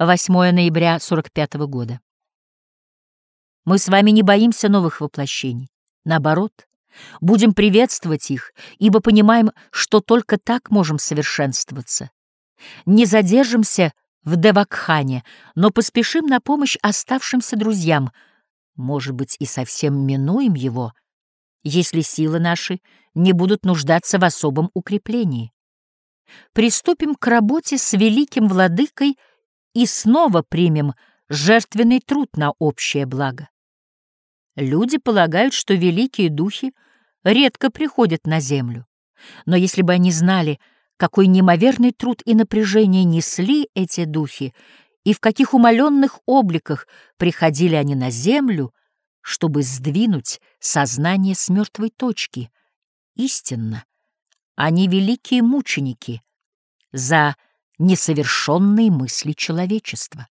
8 ноября 45 года. Мы с вами не боимся новых воплощений. Наоборот, будем приветствовать их, ибо понимаем, что только так можем совершенствоваться. Не задержимся в Девакхане, но поспешим на помощь оставшимся друзьям, может быть, и совсем минуем его, если силы наши не будут нуждаться в особом укреплении. Приступим к работе с великим владыкой и снова примем жертвенный труд на общее благо. Люди полагают, что великие духи редко приходят на землю. Но если бы они знали, какой неимоверный труд и напряжение несли эти духи, и в каких умаленных обликах приходили они на землю, чтобы сдвинуть сознание с мертвой точки, истинно, они великие мученики за несовершенные мысли человечества.